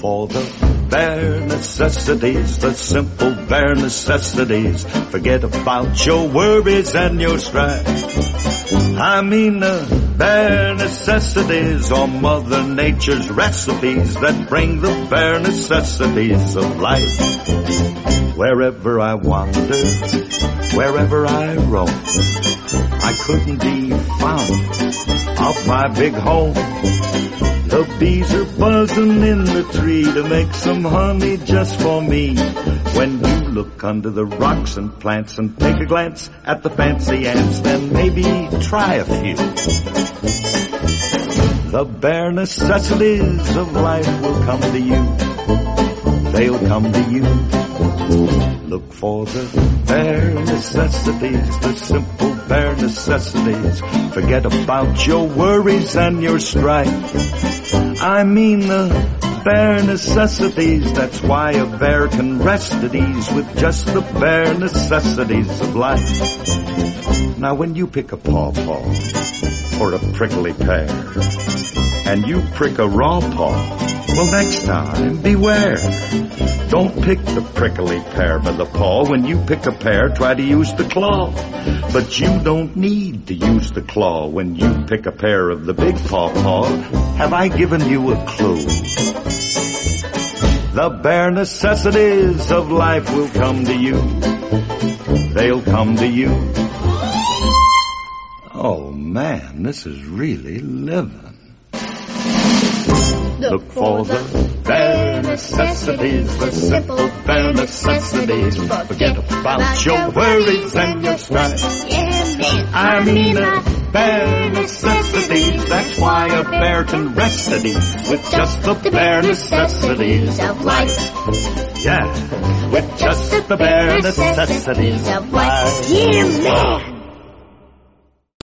for the bare necessities, the simple bare necessities. Forget about your worries and your strife. I mean the bare necessities or Mother Nature's recipes that bring the bare necessities of life. Wherever I wander, wherever I roam, I couldn't be found off my big home. The bees are buzzing in the tree to make some honey just for me. When you look under the rocks and plants and take a glance at the fancy ants, then maybe try a few. The bare necessities of life will come to you. They'll come to you. Look for the bare necessities, the simple bare necessities. Forget about your worries and your strife. I mean the bare necessities. That's why a bear can rest at ease with just the bare necessities of life. Now when you pick a pawpaw or a prickly pear and you prick a raw paw, well next time beware. Don't pick the prickly pear by the paw. When you pick a pear, try to use the claw. But you don't need to use the claw when you pick a pear of the big paw paw. Have I given you a clue? The bare necessities of life will come to you. They'll come to you. Oh man, this is really living. Look for the bare necessities, the simple bare necessities. Forget about your worries and your strife. I mean the bare necessities. That's why a bear can rest at ease with just the bare necessities of life. Yeah, with just the bare necessities of life. Yeah, man.